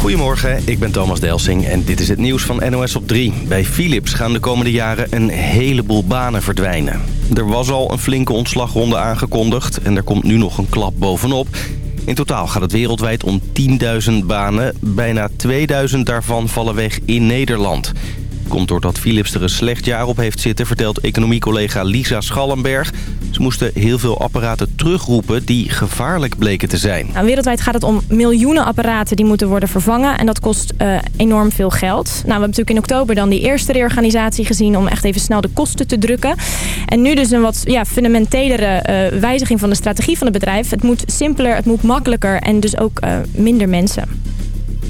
Goedemorgen, ik ben Thomas Delsing en dit is het nieuws van NOS op 3. Bij Philips gaan de komende jaren een heleboel banen verdwijnen. Er was al een flinke ontslagronde aangekondigd en er komt nu nog een klap bovenop. In totaal gaat het wereldwijd om 10.000 banen. Bijna 2000 daarvan vallen weg in Nederland. Komt doordat Philips er een slecht jaar op heeft zitten... vertelt economiecollega Lisa Schallenberg. Moesten heel veel apparaten terugroepen die gevaarlijk bleken te zijn. Nou, wereldwijd gaat het om miljoenen apparaten die moeten worden vervangen. En dat kost uh, enorm veel geld. Nou, we hebben natuurlijk in oktober dan die eerste reorganisatie gezien... om echt even snel de kosten te drukken. En nu dus een wat ja, fundamentelere uh, wijziging van de strategie van het bedrijf. Het moet simpeler, het moet makkelijker en dus ook uh, minder mensen.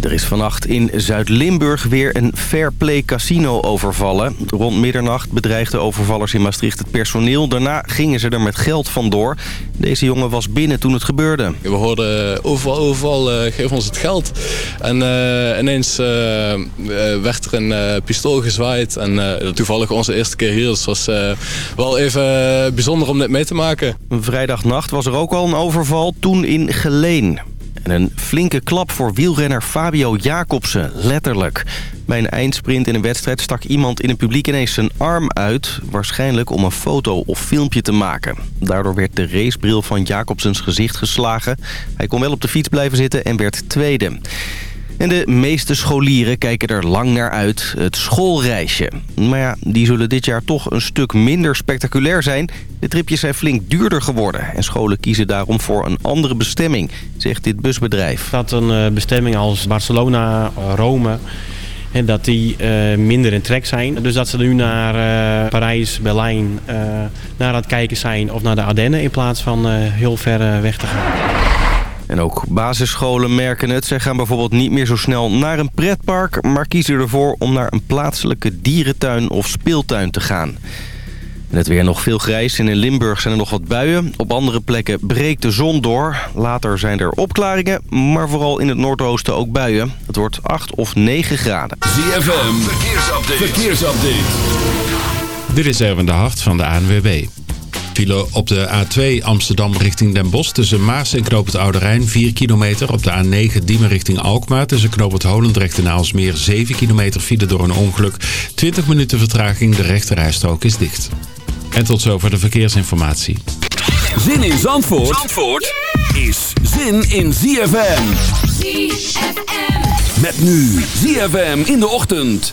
Er is vannacht in Zuid-Limburg weer een Fair Play casino overvallen. Rond middernacht bedreigden overvallers in Maastricht het personeel. Daarna gingen ze er met geld vandoor. Deze jongen was binnen toen het gebeurde. We hoorden overal, overal uh, geef ons het geld. En uh, ineens uh, werd er een pistool gezwaaid. En toevallig onze eerste keer hier. Dus het was wel even bijzonder om dit mee te maken. Vrijdagnacht was er ook al een overval, toen in Geleen. En een flinke klap voor wielrenner Fabio Jacobsen, letterlijk. Bij een eindsprint in een wedstrijd stak iemand in het publiek ineens zijn arm uit... waarschijnlijk om een foto of filmpje te maken. Daardoor werd de racebril van Jacobsens gezicht geslagen. Hij kon wel op de fiets blijven zitten en werd tweede. En de meeste scholieren kijken er lang naar uit, het schoolreisje. Maar ja, die zullen dit jaar toch een stuk minder spectaculair zijn. De tripjes zijn flink duurder geworden. En scholen kiezen daarom voor een andere bestemming, zegt dit busbedrijf. Dat een bestemming als Barcelona, Rome... En dat die uh, minder in trek zijn. Dus dat ze nu naar uh, Parijs, Berlijn uh, naar het kijken zijn of naar de Ardennen in plaats van heel ver weg te gaan. En ook basisscholen merken het. Zij gaan bijvoorbeeld niet meer zo snel naar een pretpark... maar kiezen ervoor om naar een plaatselijke dierentuin of speeltuin te gaan. En het weer nog veel grijs en in Limburg zijn er nog wat buien. Op andere plekken breekt de zon door. Later zijn er opklaringen, maar vooral in het noordoosten ook buien. Het wordt 8 of 9 graden. ZFM, verkeersupdate. verkeersupdate. Dit is Erwin de Hart van de ANWB. File op de A2 Amsterdam richting Den Bosch tussen Maas en Knoop het Oude Rijn 4 kilometer. Op de A9 Diemen richting Alkmaar tussen Knoop het Holendrecht en Aalsmeer 7 kilometer file door een ongeluk. 20 minuten vertraging, de rechterrijstrook is dicht. En tot zover de verkeersinformatie. Zin in Zandvoort, Zandvoort is zin in ZFM. ZFM. Met nu ZFM in de ochtend.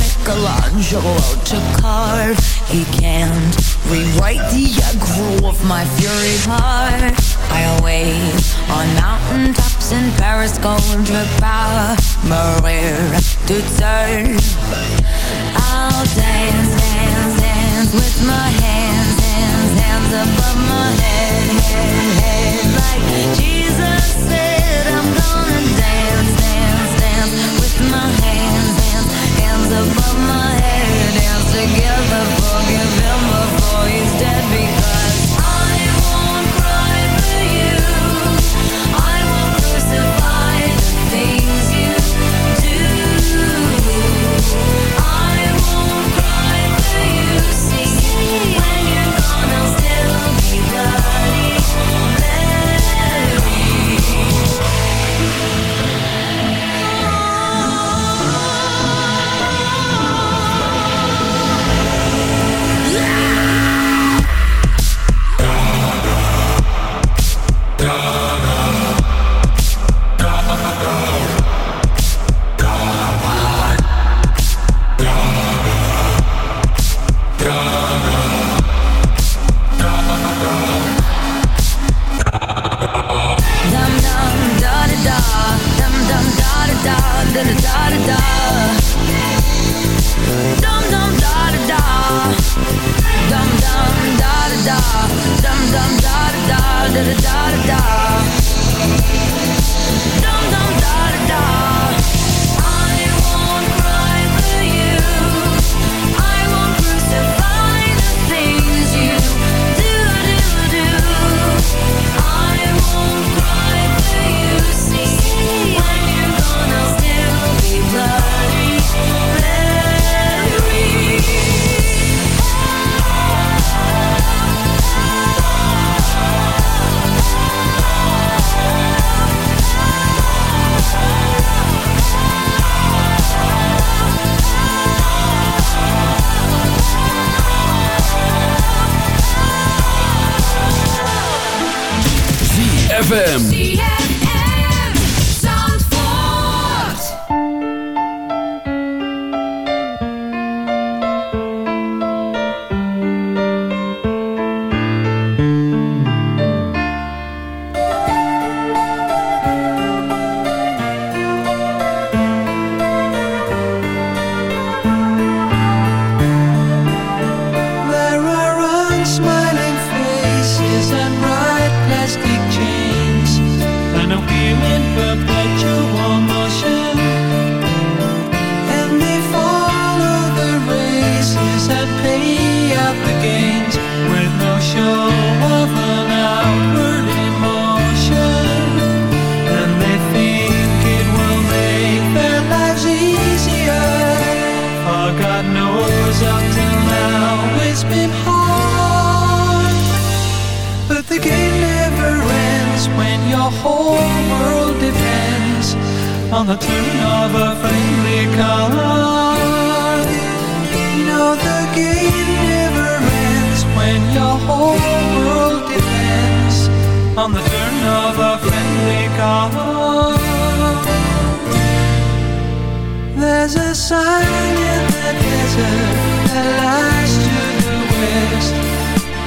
Michelangelo to carve. He can't rewrite the aggro of my fury heart. I wait on mountain tops in Paris, going to power, Maria to turn. I'll dance, dance, dance with my hands, hands, hands above my head, head, head. Like Jesus said, I'm gonna dance, dance with my hands, hands above my head, dance together, forgive him before he's dead because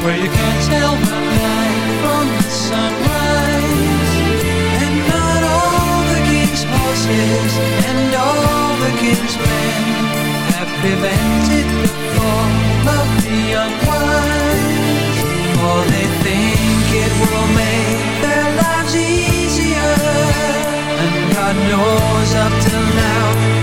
where you can't tell the night from the sunrise, and not all the king's horses and all the king's men have prevented the fall of the unwise, for they think it will make their lives easier, and God knows up till now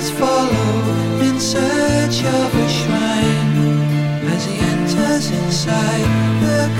crowds follow in search of a shrine as he enters inside the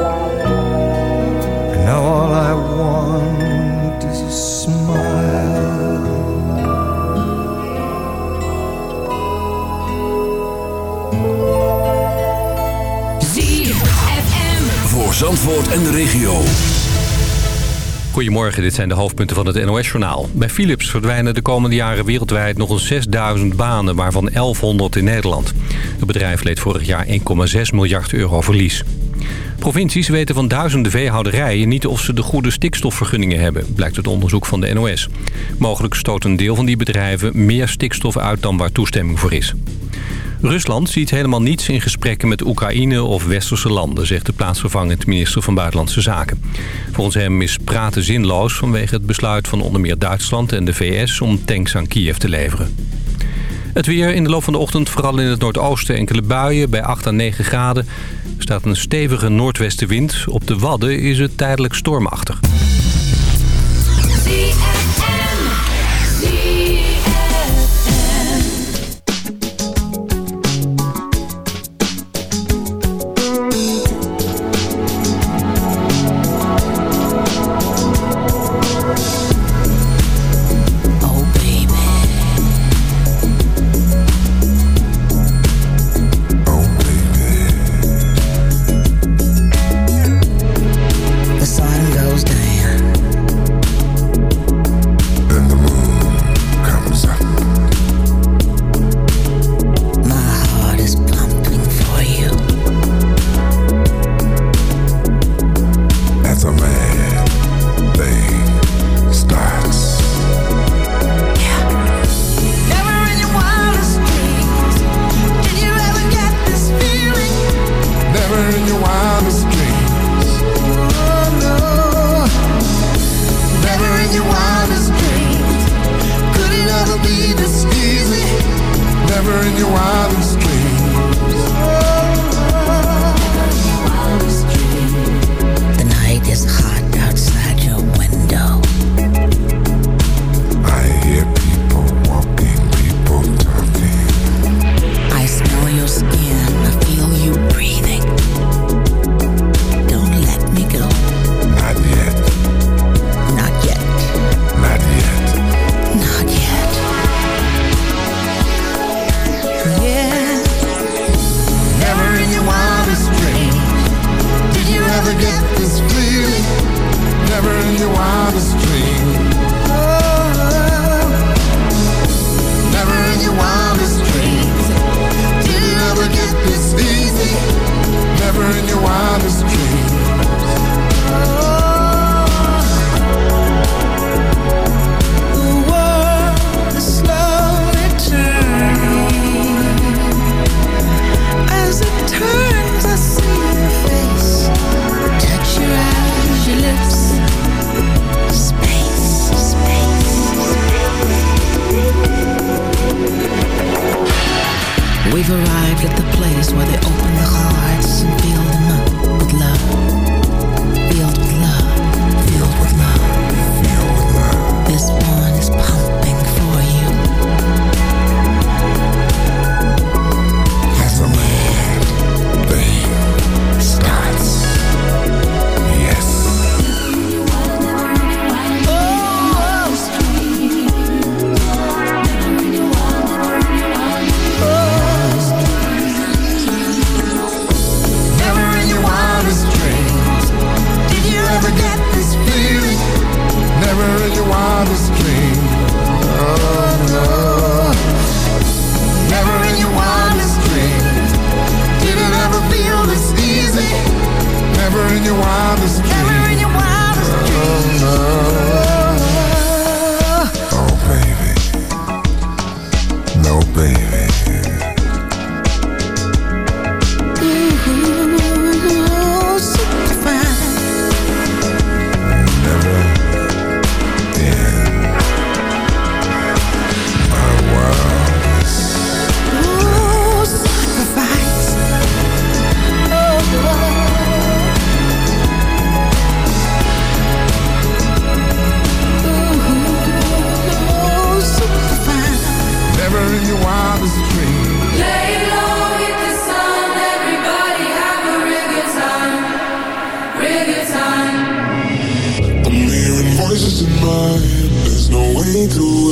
En de regio. Goedemorgen, dit zijn de hoofdpunten van het NOS-journaal. Bij Philips verdwijnen de komende jaren wereldwijd nog eens 6000 banen, waarvan 1100 in Nederland. Het bedrijf leed vorig jaar 1,6 miljard euro verlies. Provincies weten van duizenden veehouderijen niet of ze de goede stikstofvergunningen hebben, blijkt uit onderzoek van de NOS. Mogelijk stoot een deel van die bedrijven meer stikstof uit dan waar toestemming voor is. Rusland ziet helemaal niets in gesprekken met Oekraïne of westerse landen... zegt de plaatsvervangend minister van Buitenlandse Zaken. Volgens hem is praten zinloos vanwege het besluit van onder meer Duitsland en de VS... om tanks aan Kiev te leveren. Het weer in de loop van de ochtend, vooral in het noordoosten enkele buien bij 8 à 9 graden. Er staat een stevige noordwestenwind. Op de Wadden is het tijdelijk stormachtig.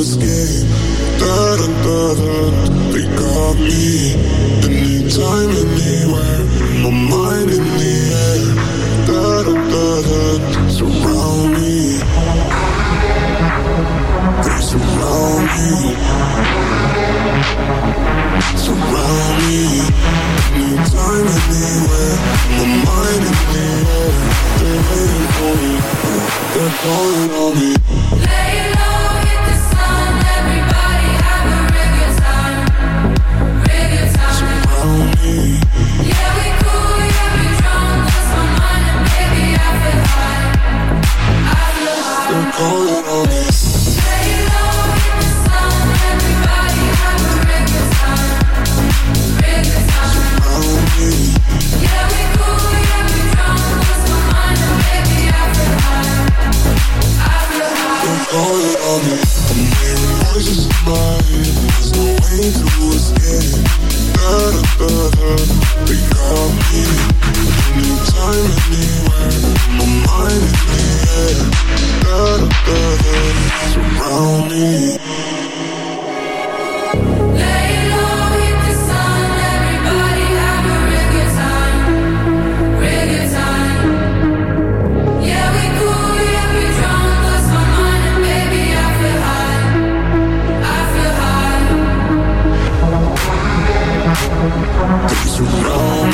this game. Da da da da. They got me. Anytime, anywhere. My mind in the air. Da da da da. Surround me. They surround me. Surround me. Anytime, anywhere. My mind in the air. They're waiting for me. They're calling on me. Lay low.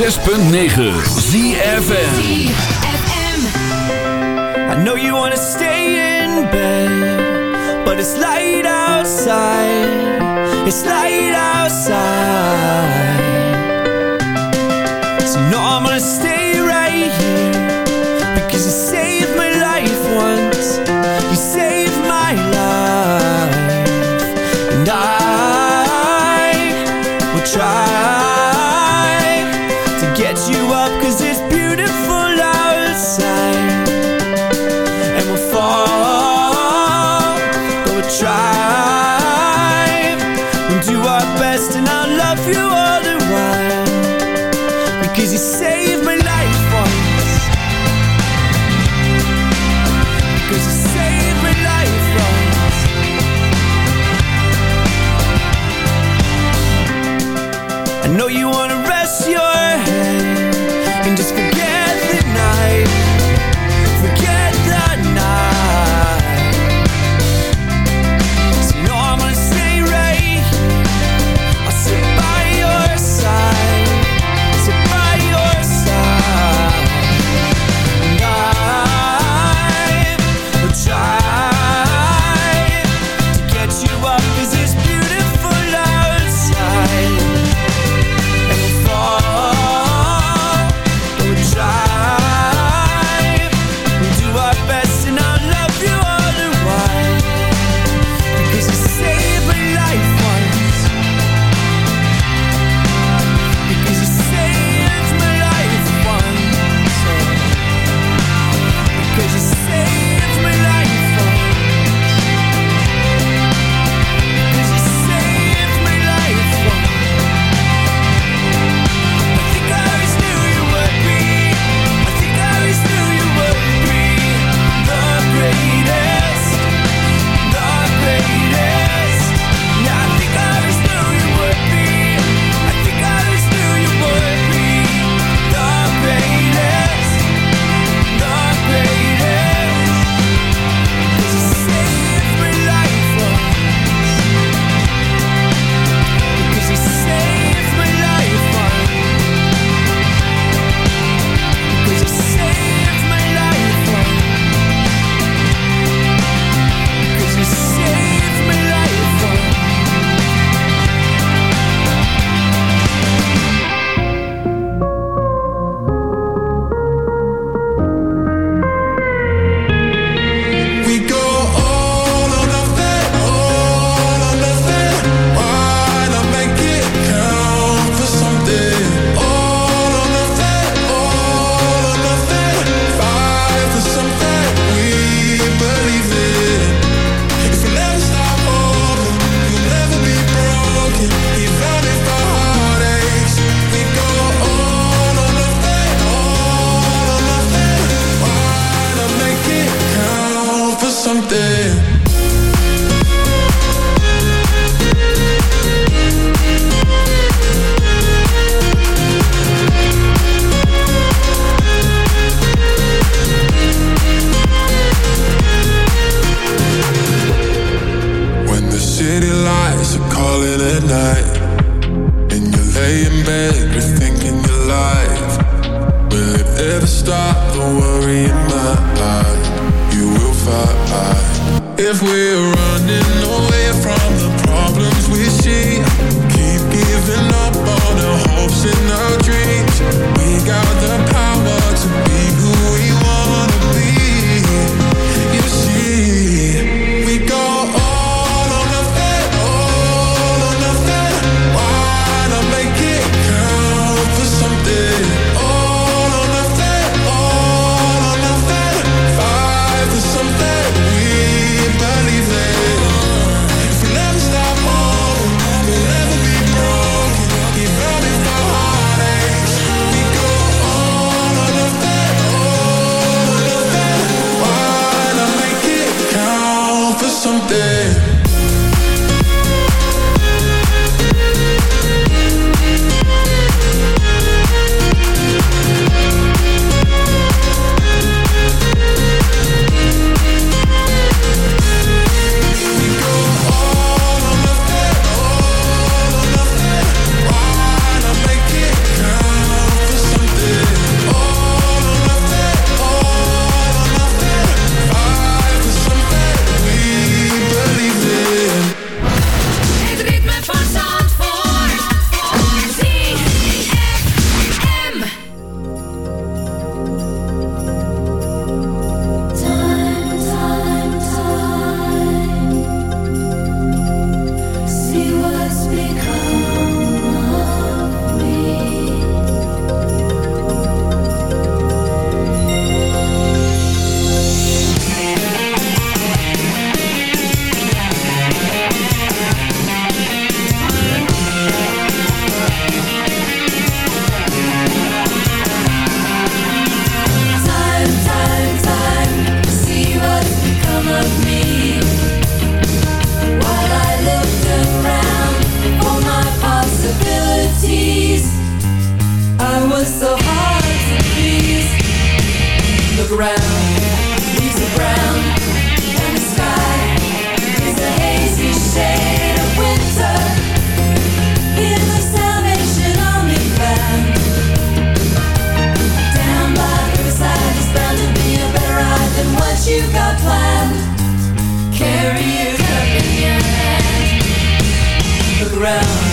106.9 ZFN I know you wanna stay in bed But it's light outside. It's light outside. So no, I'm gonna around,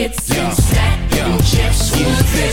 hits Yeah.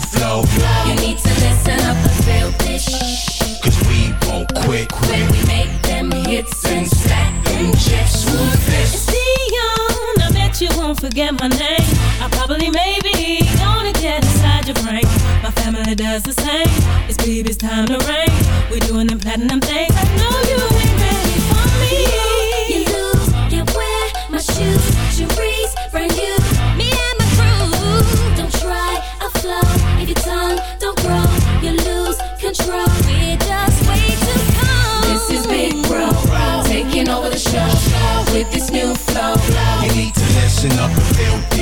flow. You need to listen up and feel this. Cause we won't quit. When we make them hits and stack them chips, who's this? Dion, I bet you won't forget my name. I probably, maybe, gonna get inside your brain. My family does the same. It's baby's time to reign. We're doing them platinum things. I know you with this new flow. You need to listen up and feel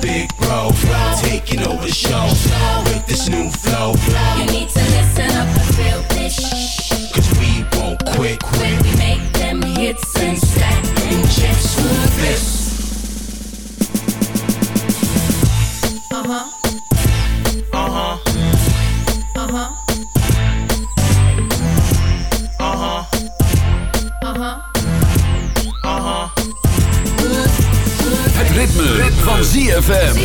Big Bro, taking over the show with this new flow. You need to listen ritme, ritme. van ZFM.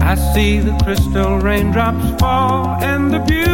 I see the crystal raindrops fall and the beauty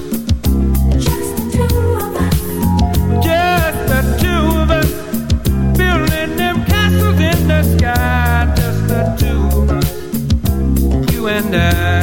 down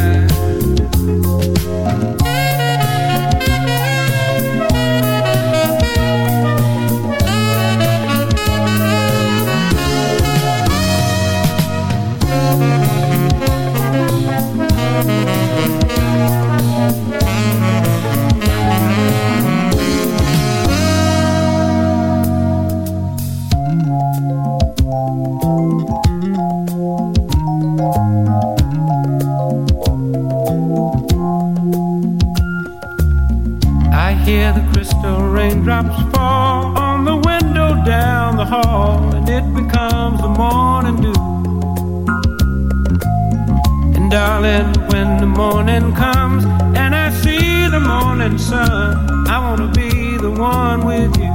sun. I wanna be the one with you.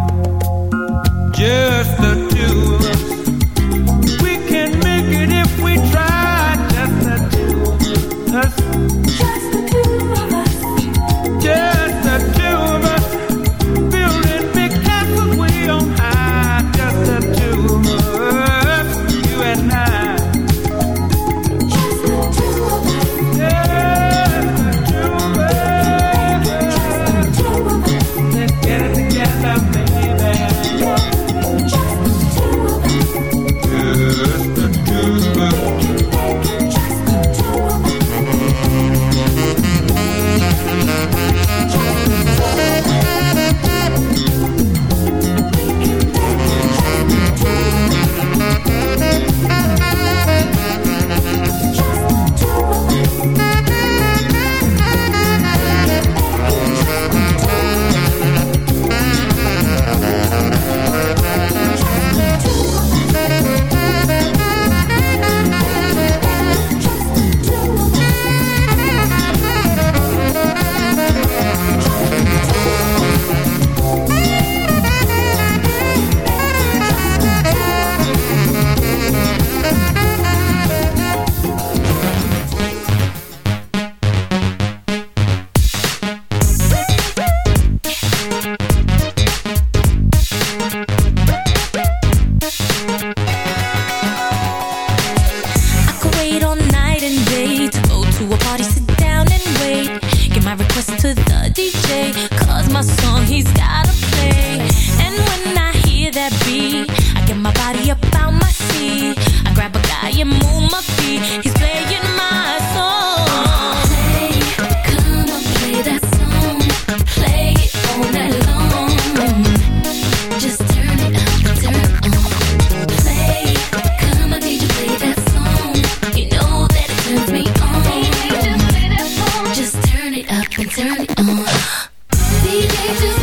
Just I just